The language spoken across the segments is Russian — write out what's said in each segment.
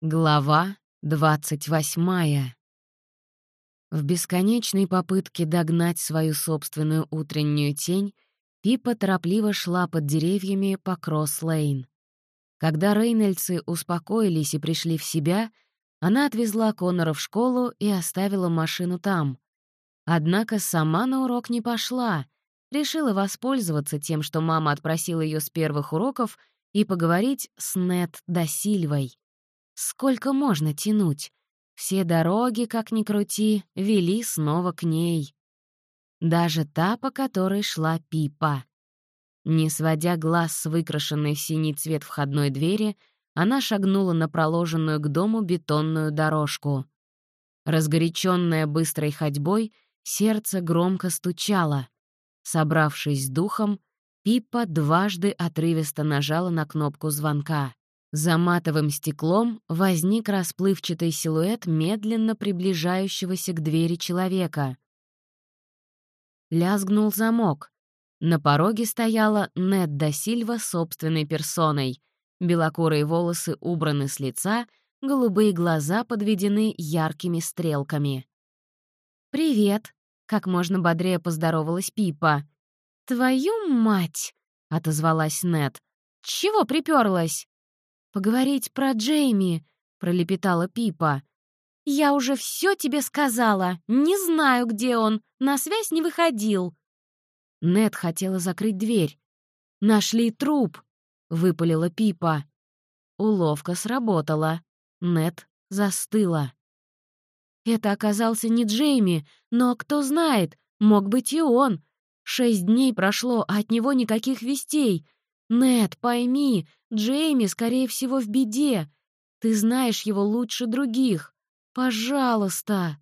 Глава двадцать восьмая. В бесконечной попытке догнать свою собственную утреннюю тень Пипа торопливо шла под деревьями по Кросс-Лейн. Когда Рейнольдсы успокоились и пришли в себя, она отвезла Конора в школу и оставила машину там. Однако сама на урок не пошла, решила воспользоваться тем, что мама отпросила ее с первых уроков, и поговорить с Нет Досильвой. Сколько можно тянуть? Все дороги, как ни крути, вели снова к ней. Даже та, по которой шла Пипа. Не сводя глаз с выкрашенной в синий цвет входной двери, она шагнула на проложенную к дому бетонную дорожку. Разгоряченная быстрой ходьбой, сердце громко стучало. Собравшись с духом, Пипа дважды отрывисто нажала на кнопку звонка. За матовым стеклом возник расплывчатый силуэт медленно приближающегося к двери человека. Лязгнул замок. На пороге стояла Нед да Сильва собственной персоной. Белокурые волосы убраны с лица, голубые глаза подведены яркими стрелками. «Привет!» — как можно бодрее поздоровалась Пипа. «Твою мать!» — отозвалась Нед. «Чего приперлась?» «Поговорить про Джейми», — пролепетала Пипа. «Я уже все тебе сказала. Не знаю, где он. На связь не выходил». Нет хотела закрыть дверь. «Нашли труп», — выпалила Пипа. Уловка сработала. Нет застыла. Это оказался не Джейми, но кто знает, мог быть и он. Шесть дней прошло, а от него никаких вестей. Нет, пойми, Джейми, скорее всего, в беде. Ты знаешь его лучше других. Пожалуйста!»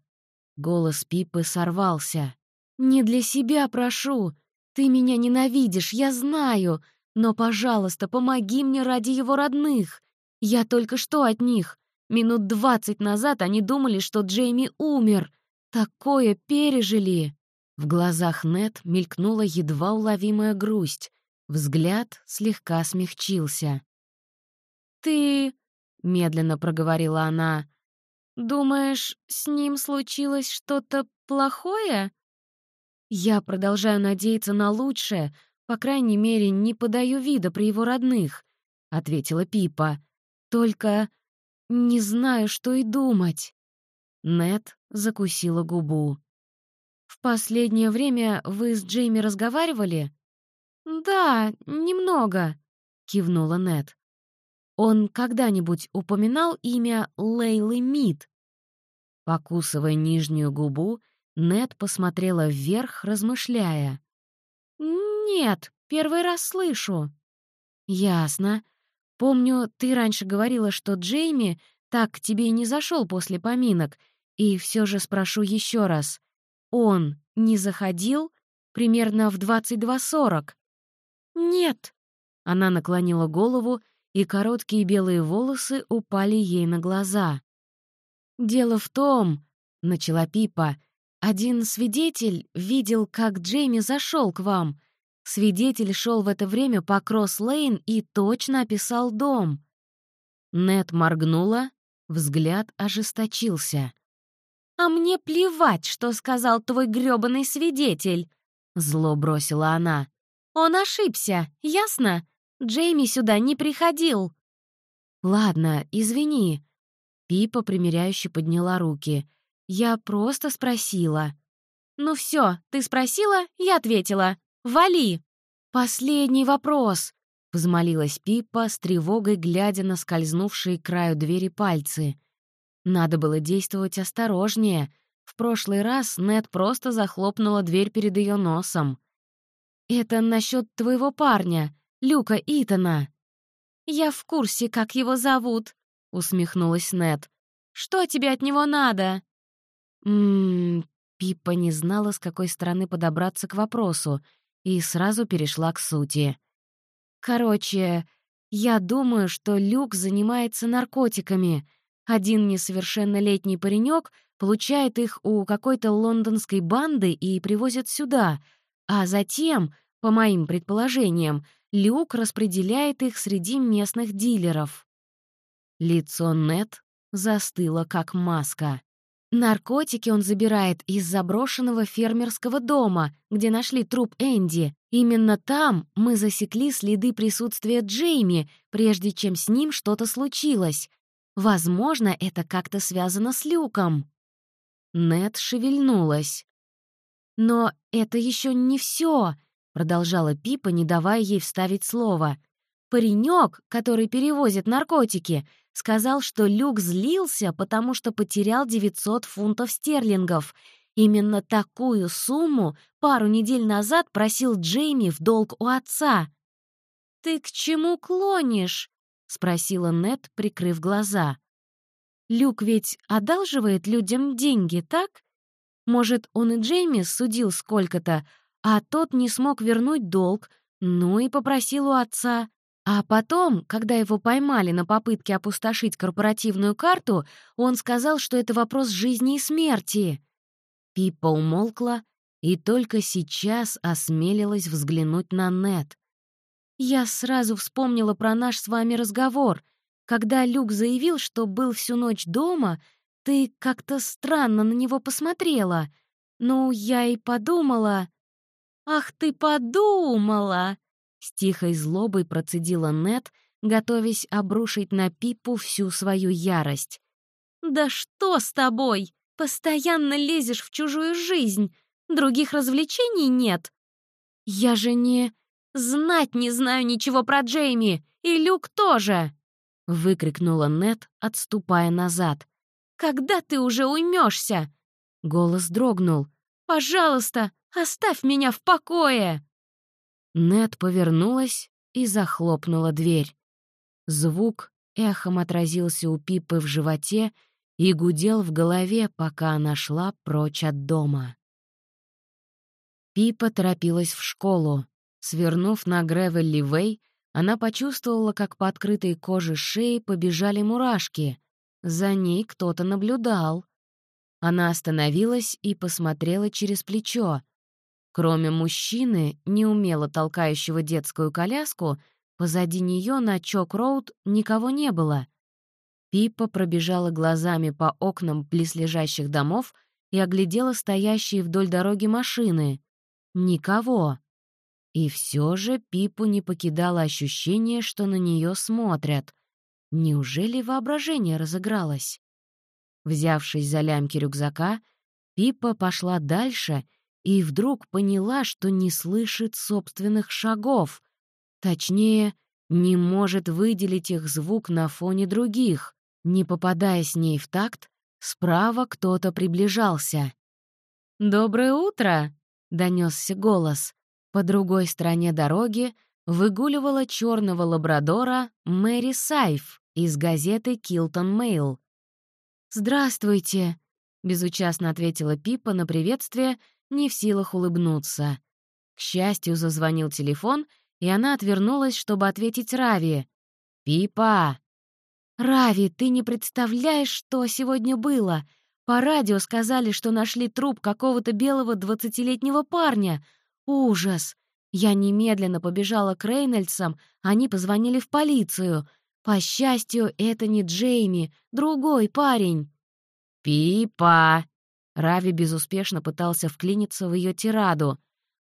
Голос Пипы сорвался. «Не для себя прошу. Ты меня ненавидишь, я знаю. Но, пожалуйста, помоги мне ради его родных. Я только что от них. Минут двадцать назад они думали, что Джейми умер. Такое пережили!» В глазах Нет мелькнула едва уловимая грусть. Взгляд слегка смягчился. «Ты...» — медленно проговорила она. «Думаешь, с ним случилось что-то плохое?» «Я продолжаю надеяться на лучшее, по крайней мере, не подаю вида при его родных», — ответила Пипа. «Только не знаю, что и думать». Нет закусила губу. «В последнее время вы с Джейми разговаривали?» «Да, немного», — кивнула Нет. «Он когда-нибудь упоминал имя Лейлы Мид?» Покусывая нижнюю губу, Нет посмотрела вверх, размышляя. «Нет, первый раз слышу». «Ясно. Помню, ты раньше говорила, что Джейми так к тебе и не зашел после поминок, и все же спрошу еще раз. Он не заходил примерно в 22.40?» «Нет!» Она наклонила голову, и короткие белые волосы упали ей на глаза. «Дело в том», — начала Пипа, — «один свидетель видел, как Джейми зашел к вам. Свидетель шел в это время по Кросс-Лейн и точно описал дом». Нет моргнула, взгляд ожесточился. «А мне плевать, что сказал твой грёбаный свидетель!» Зло бросила она. Он ошибся, ясно? Джейми сюда не приходил». «Ладно, извини». Пипа примиряюще подняла руки. «Я просто спросила». «Ну все, ты спросила, я ответила. Вали!» «Последний вопрос», — взмолилась Пипа с тревогой, глядя на скользнувшие к краю двери пальцы. Надо было действовать осторожнее. В прошлый раз Нед просто захлопнула дверь перед ее носом. «Это насчет твоего парня, Люка Итана». «Я в курсе, как его зовут», — усмехнулась Нет. «Что тебе от него надо?» «Ммм...» Пиппа не знала, с какой стороны подобраться к вопросу, и сразу перешла к сути. «Короче, я думаю, что Люк занимается наркотиками. Один несовершеннолетний паренек получает их у какой-то лондонской банды и привозит сюда — а затем, по моим предположениям, Люк распределяет их среди местных дилеров. Лицо Нет застыла как маска. Наркотики он забирает из заброшенного фермерского дома, где нашли труп Энди. Именно там мы засекли следы присутствия Джейми, прежде чем с ним что-то случилось. Возможно, это как-то связано с Люком. Нет шевельнулась. «Но это еще не все, продолжала Пипа, не давая ей вставить слово. Паренек, который перевозит наркотики, сказал, что Люк злился, потому что потерял 900 фунтов стерлингов. Именно такую сумму пару недель назад просил Джейми в долг у отца. «Ты к чему клонишь?» — спросила Нет, прикрыв глаза. «Люк ведь одалживает людям деньги, так? Может, он и Джейми судил сколько-то, а тот не смог вернуть долг, ну и попросил у отца. А потом, когда его поймали на попытке опустошить корпоративную карту, он сказал, что это вопрос жизни и смерти. Пиппа умолкла и только сейчас осмелилась взглянуть на Нет. Я сразу вспомнила про наш с вами разговор. Когда Люк заявил, что был всю ночь дома, ты как-то странно на него посмотрела. Ну, я и подумала... «Ах ты подумала!» С тихой злобой процедила Нет, готовясь обрушить на Пипу всю свою ярость. «Да что с тобой? Постоянно лезешь в чужую жизнь. Других развлечений нет. Я же не... Знать не знаю ничего про Джейми, и Люк тоже!» — выкрикнула Нет, отступая назад. «Когда ты уже уймешься? Голос дрогнул. «Пожалуйста, Оставь меня в покое!» Нет повернулась и захлопнула дверь. Звук эхом отразился у Пипы в животе и гудел в голове, пока она шла прочь от дома. Пипа торопилась в школу. Свернув на Гревелли-Вэй, она почувствовала, как по открытой коже шеи побежали мурашки. За ней кто-то наблюдал. Она остановилась и посмотрела через плечо. Кроме мужчины, неумело толкающего детскую коляску, позади нее на Чок-Роуд никого не было. Пипа пробежала глазами по окнам близлежащих домов и оглядела стоящие вдоль дороги машины. Никого. И все же Пипу не покидало ощущение, что на нее смотрят. Неужели воображение разыгралось? Взявшись за лямки рюкзака, Пипа пошла дальше — и вдруг поняла, что не слышит собственных шагов. Точнее, не может выделить их звук на фоне других. Не попадая с ней в такт, справа кто-то приближался. «Доброе утро!» — донесся голос. По другой стороне дороги выгуливала черного лабрадора Мэри Сайф из газеты «Килтон Мэйл». «Здравствуйте!» — безучастно ответила Пипа на приветствие не в силах улыбнуться. К счастью, зазвонил телефон, и она отвернулась, чтобы ответить Рави. «Пипа!» «Рави, ты не представляешь, что сегодня было! По радио сказали, что нашли труп какого-то белого двадцатилетнего парня. Ужас! Я немедленно побежала к Рейнольдсам, они позвонили в полицию. По счастью, это не Джейми, другой парень». «Пипа!» Рави безуспешно пытался вклиниться в ее тираду.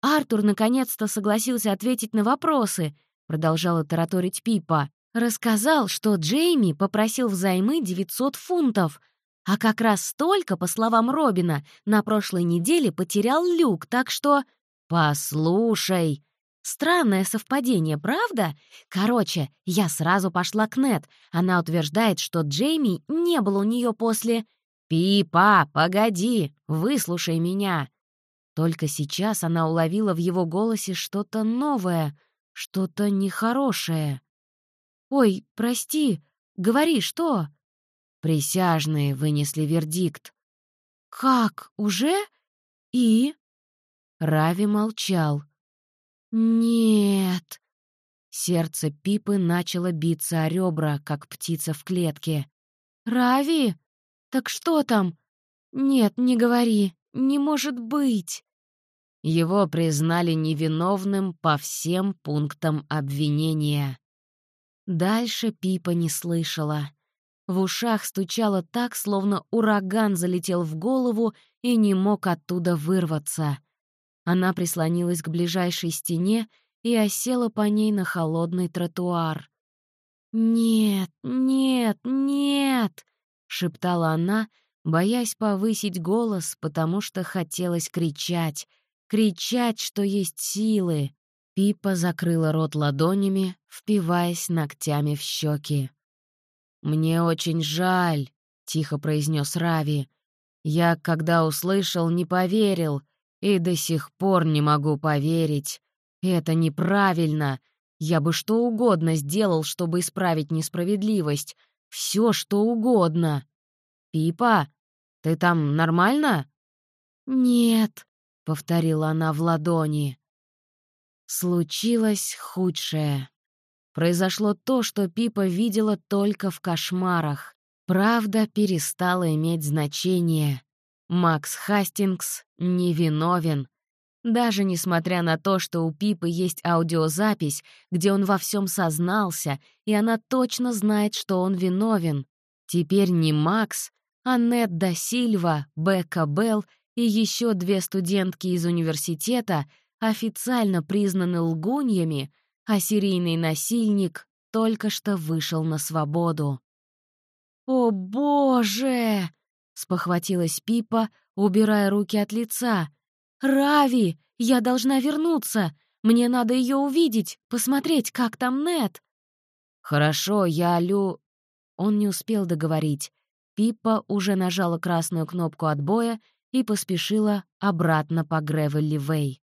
«Артур наконец-то согласился ответить на вопросы», — продолжала тараторить Пипа. «Рассказал, что Джейми попросил взаймы 900 фунтов, а как раз столько, по словам Робина, на прошлой неделе потерял Люк, так что...» «Послушай!» Странное совпадение, правда? Короче, я сразу пошла к Нет. Она утверждает, что Джейми не был у нее после... «Пипа, погоди, выслушай меня!» Только сейчас она уловила в его голосе что-то новое, что-то нехорошее. «Ой, прости, говори, что?» Присяжные вынесли вердикт. «Как, уже? И?» Рави молчал. «Нет». Сердце Пипы начало биться о ребра, как птица в клетке. «Рави, «Так что там?» «Нет, не говори. Не может быть!» Его признали невиновным по всем пунктам обвинения. Дальше Пипа не слышала. В ушах стучало так, словно ураган залетел в голову и не мог оттуда вырваться. Она прислонилась к ближайшей стене и осела по ней на холодный тротуар. «Нет, нет, нет!» — шептала она, боясь повысить голос, потому что хотелось кричать, кричать, что есть силы. Пипа закрыла рот ладонями, впиваясь ногтями в щеки. «Мне очень жаль», — тихо произнес Рави. «Я, когда услышал, не поверил, и до сих пор не могу поверить. Это неправильно. Я бы что угодно сделал, чтобы исправить несправедливость. Все, что угодно. Пипа, ты там нормально?» «Нет», — повторила она в ладони. Случилось худшее. Произошло то, что Пипа видела только в кошмарах. Правда перестала иметь значение. Макс Хастингс невиновен. Даже несмотря на то, что у Пипы есть аудиозапись, где он во всем сознался, и она точно знает, что он виновен. Теперь не Макс, а Нет да Сильва, Бекка Белл и еще две студентки из университета официально признаны лгуньями, а серийный насильник только что вышел на свободу. «О, боже!» — спохватилась Пипа, убирая руки от лица. «Рави, я должна вернуться! Мне надо ее увидеть, посмотреть, как там Нет!» «Хорошо, я лю...» Он не успел договорить. Пипа уже нажала красную кнопку отбоя и поспешила обратно по Гревелли-Вэй.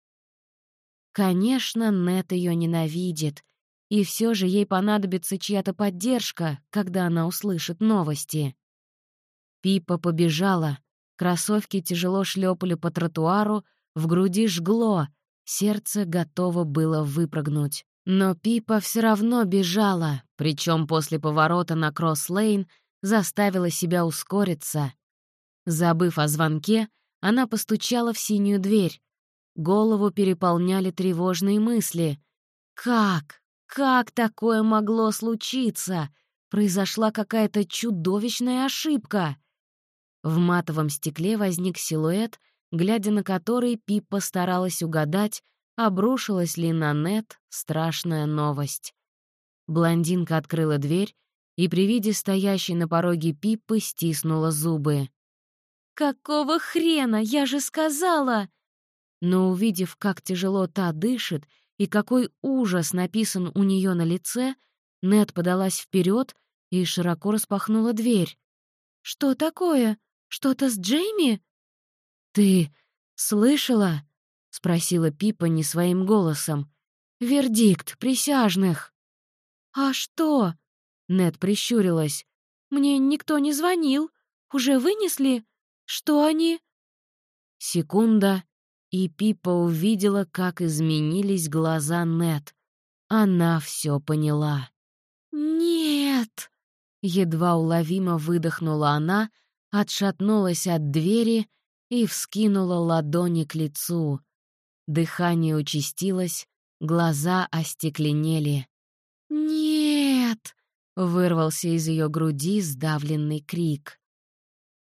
Конечно, Нет ее ненавидит, и все же ей понадобится чья-то поддержка, когда она услышит новости. Пипа побежала, кроссовки тяжело шлепали по тротуару, в груди жгло, сердце готово было выпрыгнуть. Но Пипа все равно бежала, причем после поворота на Кросс-Лейн заставила себя ускориться. Забыв о звонке, она постучала в синюю дверь. Голову переполняли тревожные мысли. «Как? Как такое могло случиться? Произошла какая-то чудовищная ошибка!» В матовом стекле возник силуэт, глядя на который Пиппа старалась угадать, обрушилась ли на Нет страшная новость. Блондинка открыла дверь и при виде стоящей на пороге Пиппы стиснула зубы. «Какого хрена? Я же сказала!» Но увидев, как тяжело та дышит и какой ужас написан у нее на лице, Нет подалась вперед и широко распахнула дверь. «Что такое? Что-то с Джейми?» «Ты слышала?» — спросила Пипа не своим голосом. «Вердикт присяжных». «А что?» — Нет прищурилась. «Мне никто не звонил. Уже вынесли? Что они?» Секунда, и Пипа увидела, как изменились глаза Нет. Она все поняла. «Нет!» — едва уловимо выдохнула она, отшатнулась от двери и вскинула ладони к лицу. Дыхание участилось, глаза остекленели. «Нет!» — вырвался из ее груди сдавленный крик.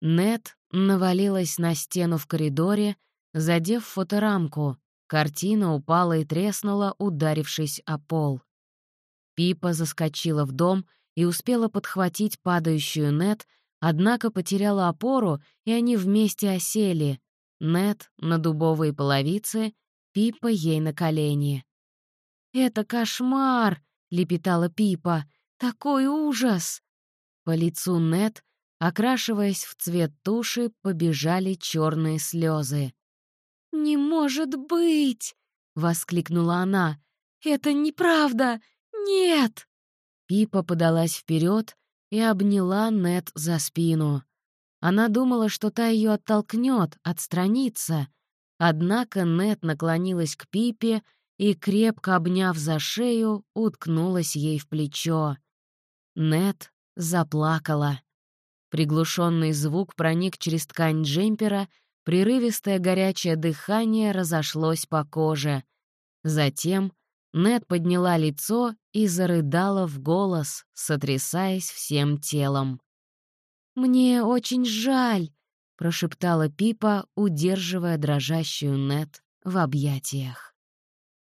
Нет навалилась на стену в коридоре, задев фоторамку. Картина упала и треснула, ударившись о пол. Пипа заскочила в дом и успела подхватить падающую Нет, однако потеряла опору, и они вместе осели. Нет на дубовые половицы, Пипа ей на колени. «Это кошмар!» — лепетала Пипа. «Такой ужас!» По лицу Нет, окрашиваясь в цвет туши, побежали черные слезы. «Не может быть!» — воскликнула она. «Это неправда! Нет!» Пипа подалась вперед и обняла Нет за спину. Она думала, что та ее оттолкнет, отстранится. Однако Нет наклонилась к Пипе и, крепко обняв за шею, уткнулась ей в плечо. Нет заплакала. Приглушенный звук проник через ткань джемпера — Прерывистое горячее дыхание разошлось по коже. Затем Нед подняла лицо и зарыдала в голос, сотрясаясь всем телом. «Мне очень жаль», — прошептала Пипа, удерживая дрожащую Нет в объятиях.